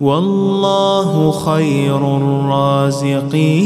والله خير الرازقين.